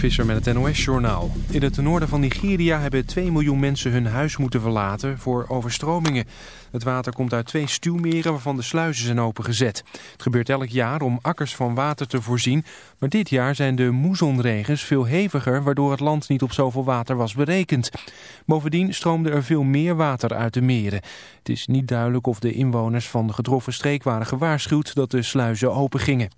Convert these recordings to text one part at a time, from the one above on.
Visser met het NOS-journaal. In het noorden van Nigeria hebben 2 miljoen mensen hun huis moeten verlaten voor overstromingen. Het water komt uit twee stuwmeren waarvan de sluizen zijn opengezet. Het gebeurt elk jaar om akkers van water te voorzien. Maar dit jaar zijn de moezonregens veel heviger... waardoor het land niet op zoveel water was berekend. Bovendien stroomde er veel meer water uit de meren. Het is niet duidelijk of de inwoners van de getroffen streek waren gewaarschuwd... dat de sluizen open gingen.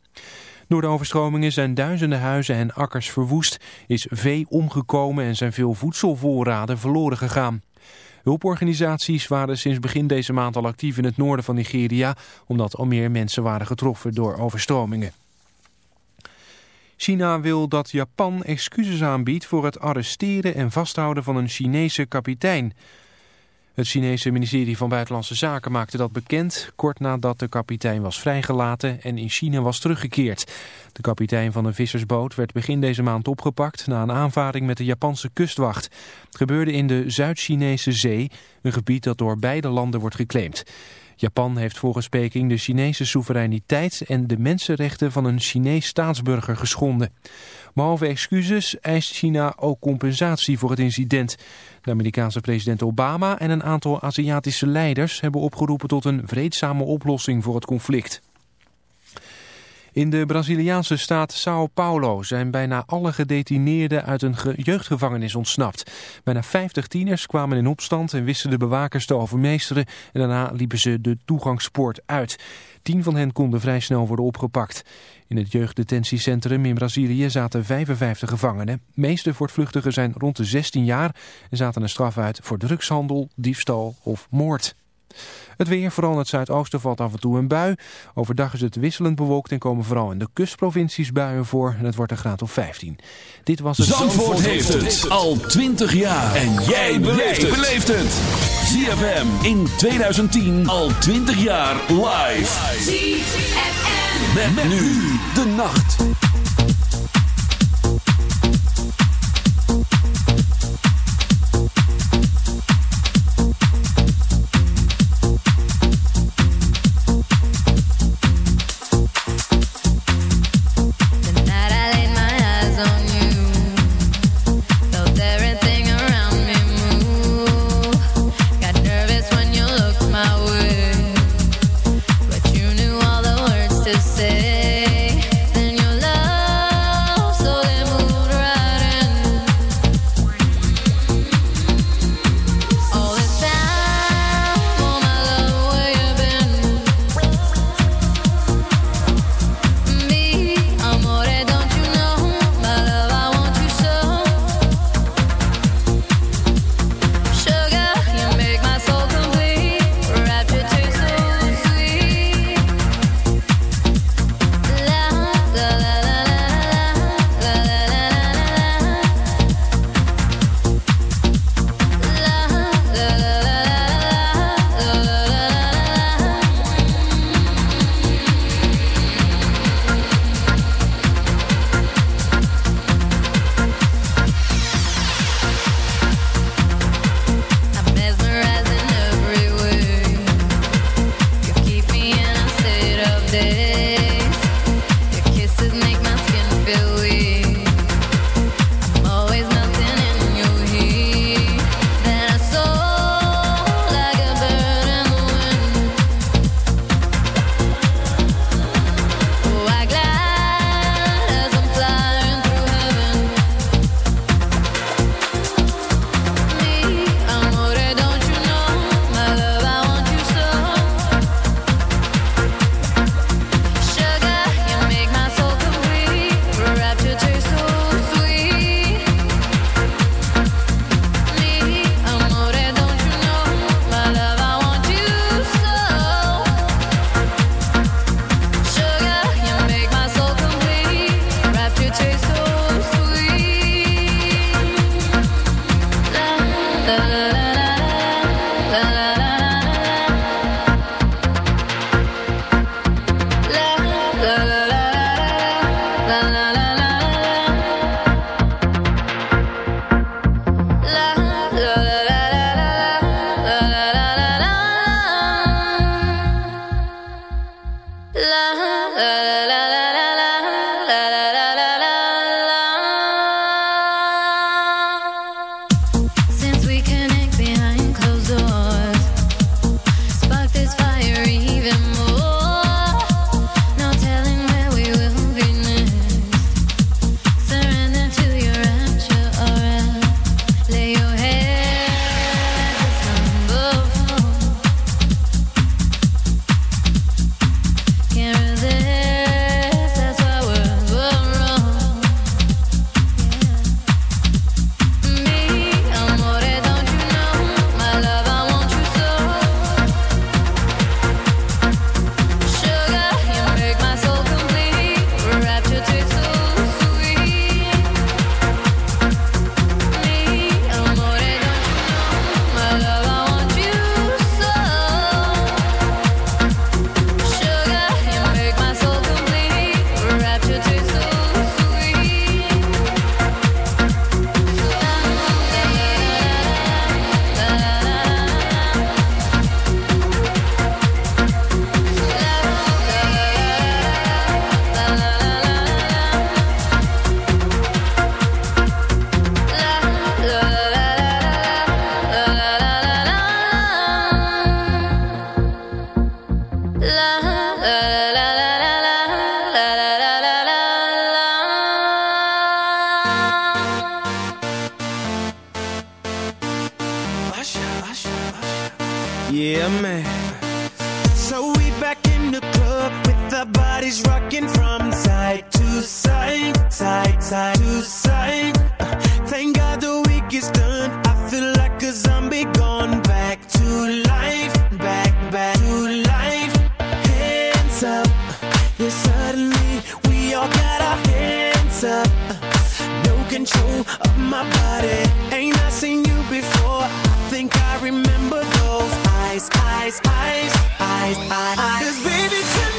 Door de overstromingen zijn duizenden huizen en akkers verwoest, is vee omgekomen en zijn veel voedselvoorraden verloren gegaan. Hulporganisaties waren sinds begin deze maand al actief in het noorden van Nigeria, omdat al meer mensen waren getroffen door overstromingen. China wil dat Japan excuses aanbiedt voor het arresteren en vasthouden van een Chinese kapitein. Het Chinese ministerie van Buitenlandse Zaken maakte dat bekend... kort nadat de kapitein was vrijgelaten en in China was teruggekeerd. De kapitein van een vissersboot werd begin deze maand opgepakt... na een aanvaring met de Japanse kustwacht. Het gebeurde in de Zuid-Chinese Zee, een gebied dat door beide landen wordt geclaimd. Japan heeft volgens Peking de Chinese soevereiniteit en de mensenrechten van een Chinees staatsburger geschonden. Behalve excuses eist China ook compensatie voor het incident. De Amerikaanse president Obama en een aantal Aziatische leiders hebben opgeroepen tot een vreedzame oplossing voor het conflict. In de Braziliaanse staat Sao Paulo zijn bijna alle gedetineerden uit een jeugdgevangenis ontsnapt. Bijna 50 tieners kwamen in opstand en wisten de bewakers te overmeesteren en daarna liepen ze de toegangspoort uit. Tien van hen konden vrij snel worden opgepakt. In het jeugddetentiecentrum in Brazilië zaten 55 gevangenen. Meeste voortvluchtigen zijn rond de 16 jaar en zaten een straf uit voor drugshandel, diefstal of moord. Het weer, vooral in het zuidoosten, valt af en toe een bui. Overdag is het wisselend bewolkt en komen vooral in de kustprovincies buien voor. En het wordt een graad of 15. Dit was het... Zandvoort, heeft het al 20 jaar. En jij beleeft het. ZFM in 2010 al 20 jaar live. ZFM. Met, nu de nacht. eyes, eyes, eyes, eyes. eyes. Cause baby, tonight.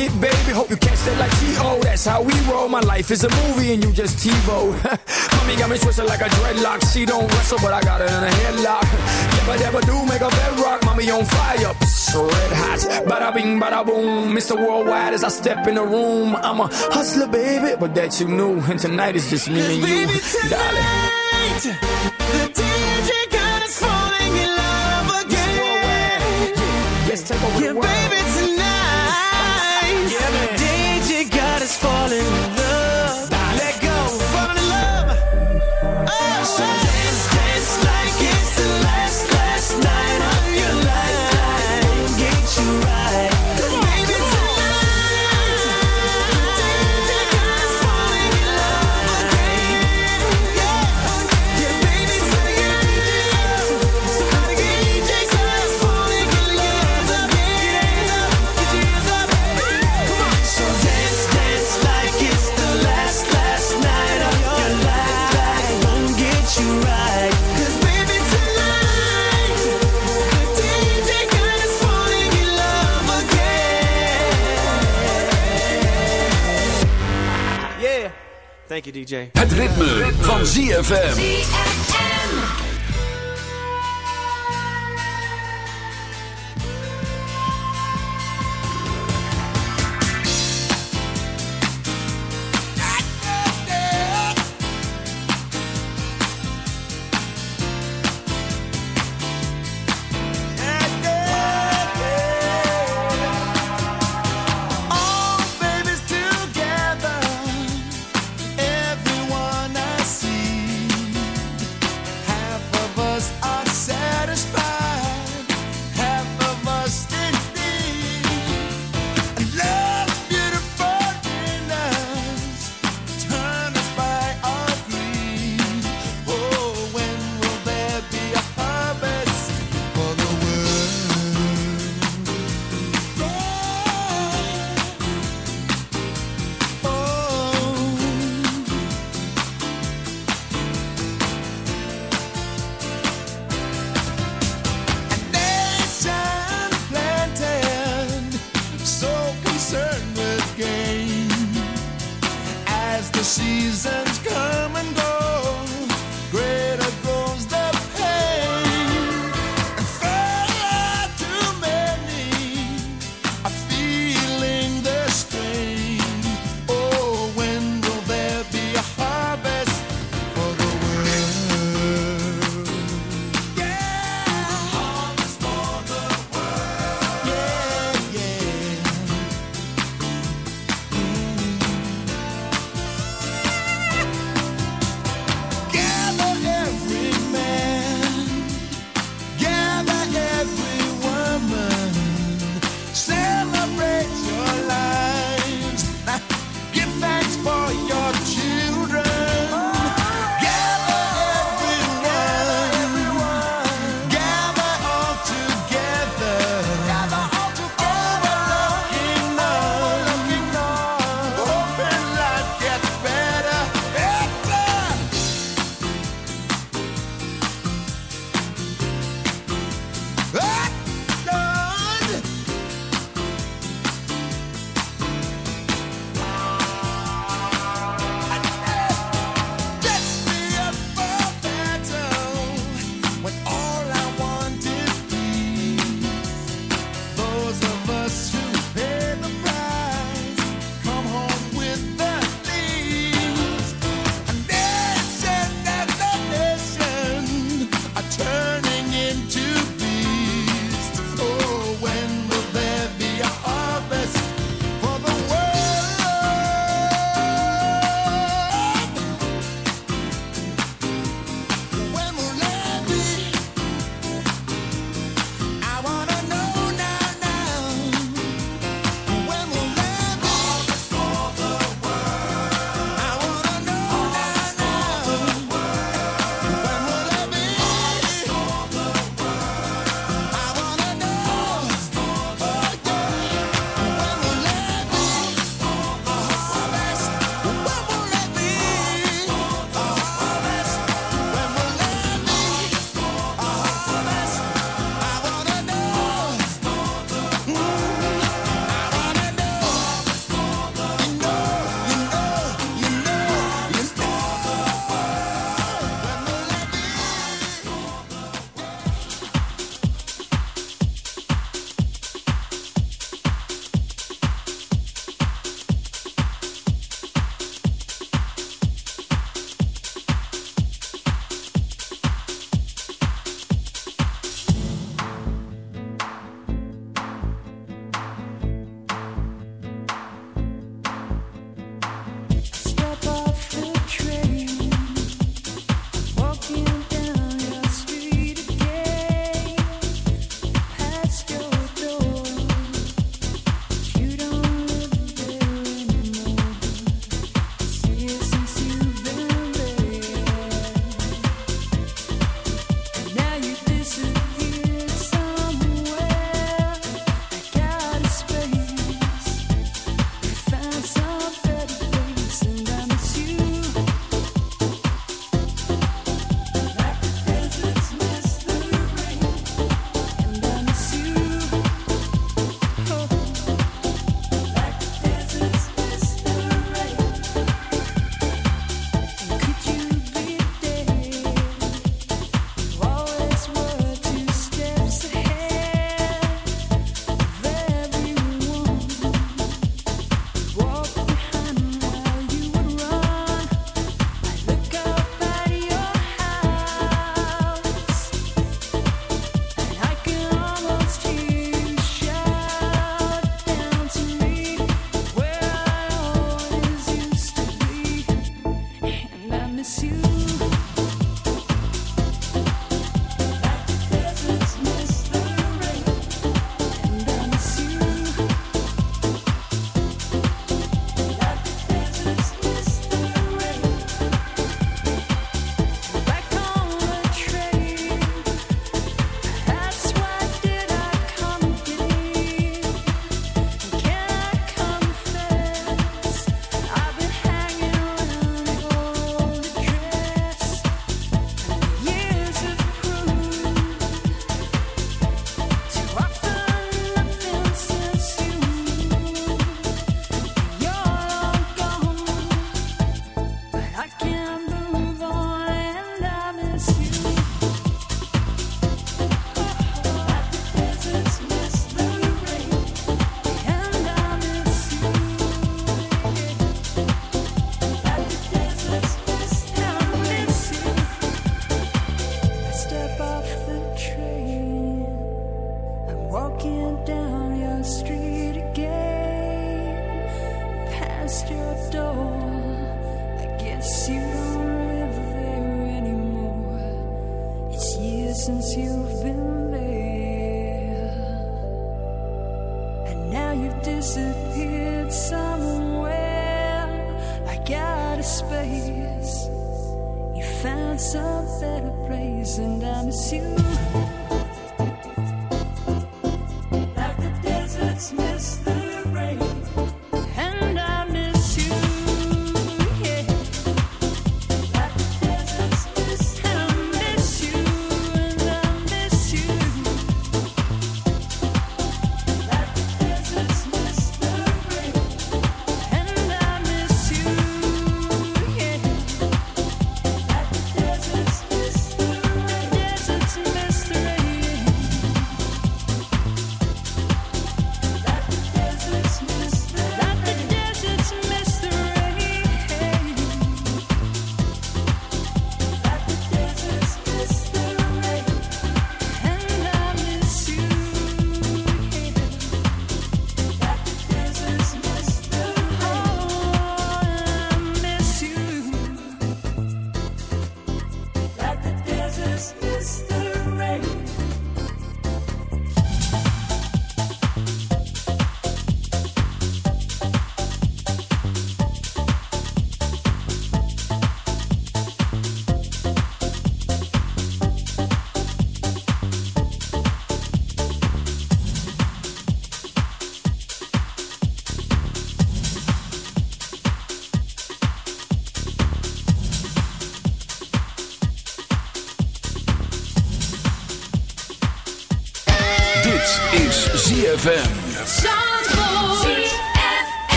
get it, baby. Hope you catch that like T.O. That's how we roll. My life is a movie and you just T. V. O. Mommy got me twisted like a dreadlock. She don't wrestle, but I got her in a headlock. Never, never do make a bedrock. Mommy on fire, Psst, red hot. Bada bing, bada boom. Mr. Worldwide as I step in the room. I'm a hustler, baby, but that you knew. And tonight is just me and you, baby, tonight, darling. DJ. Het ritme, van ZFM. ZFM.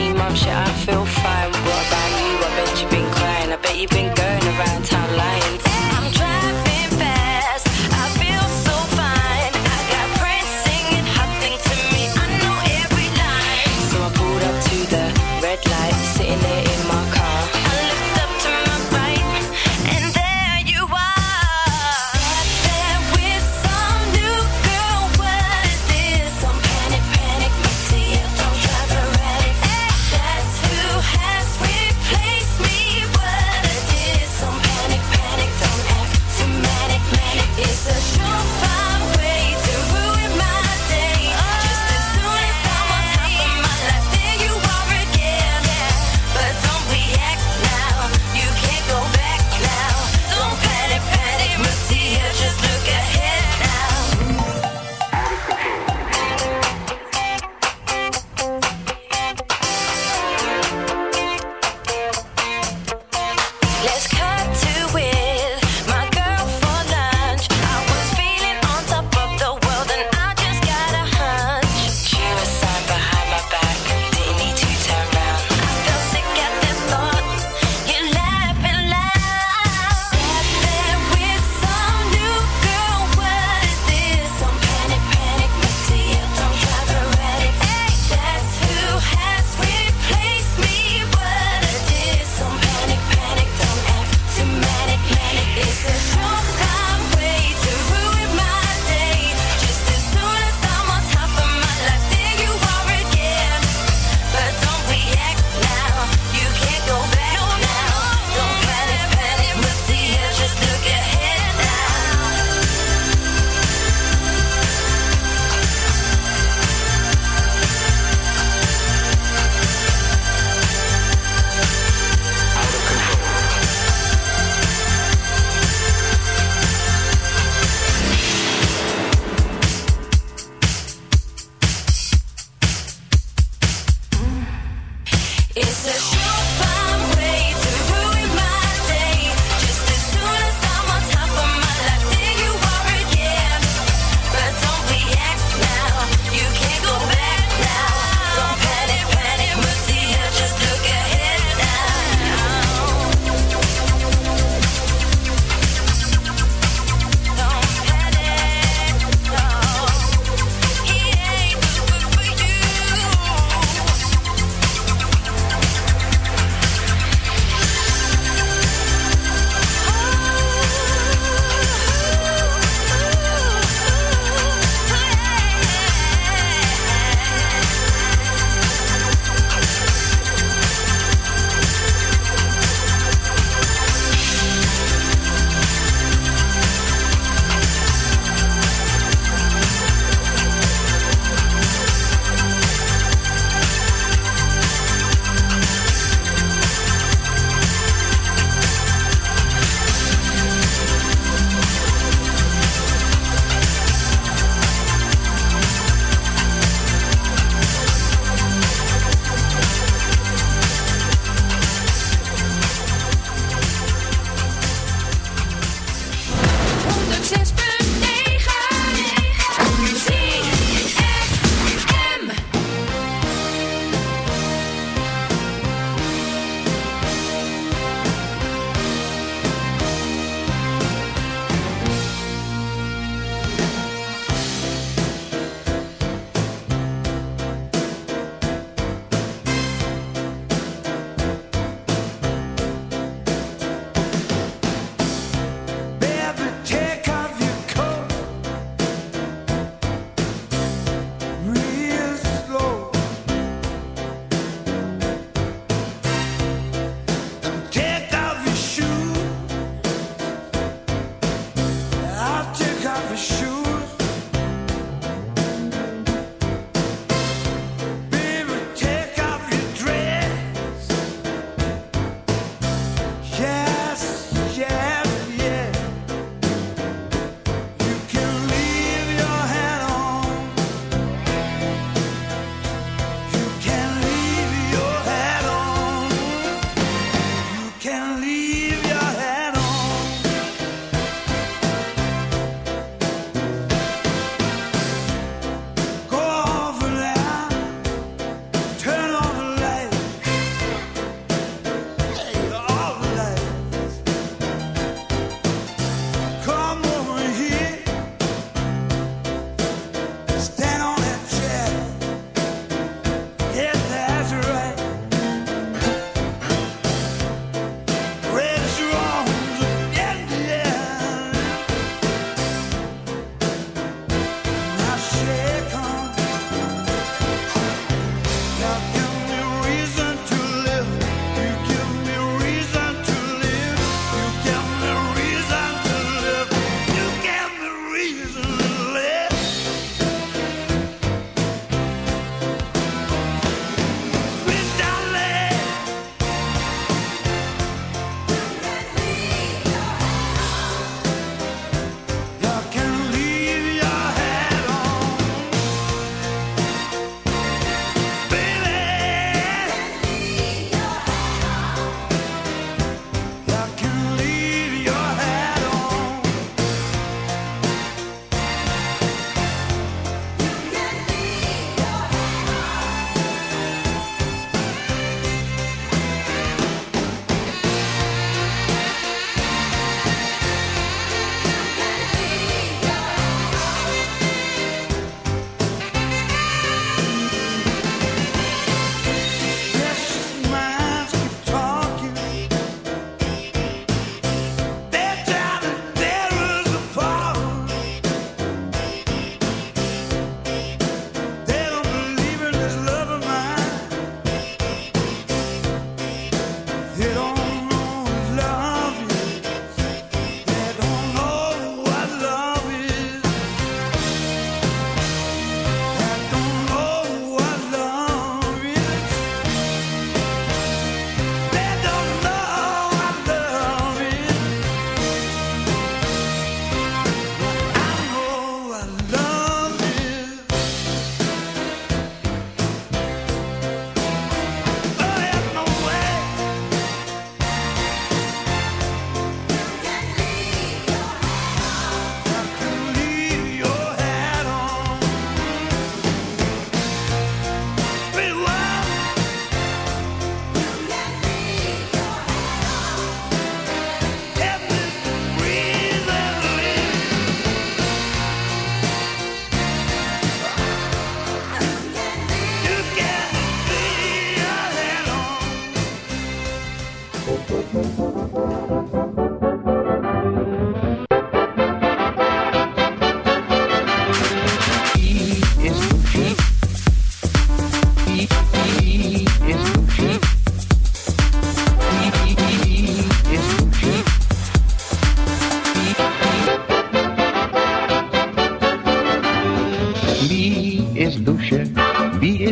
lame, mum shit, I feel fine. What about you? I bet you've been crying, I bet you've been going.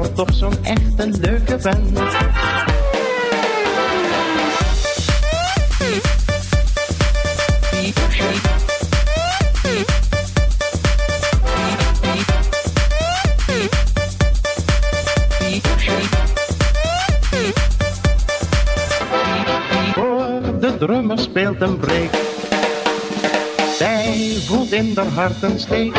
Drummer toch zo'n echte leuke band. Hoor, de drummer speelt een break. Zij voelt in haar hart een steek.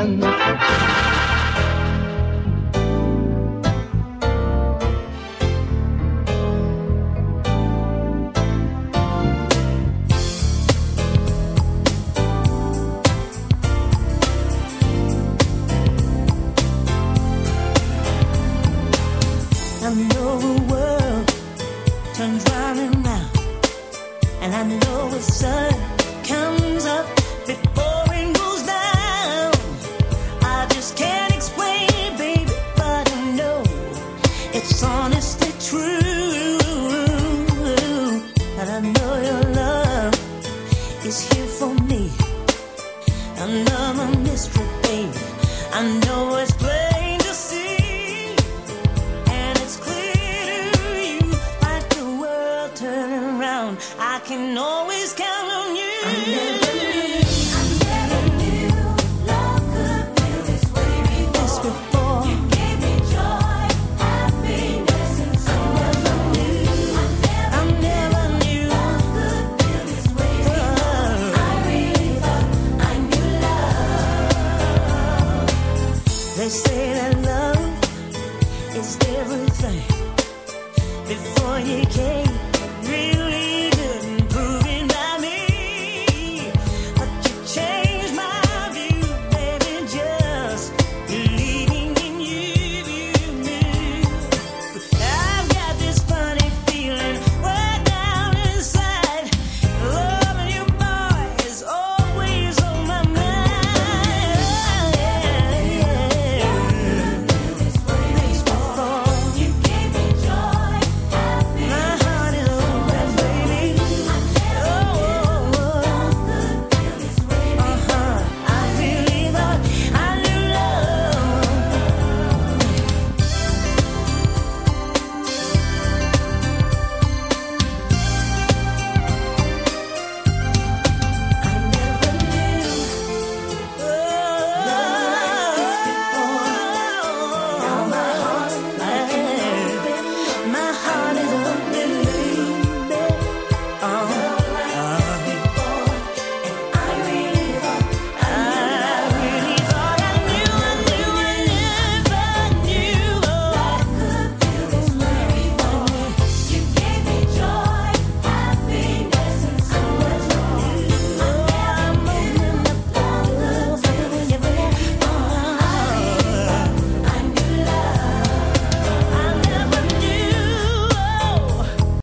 Een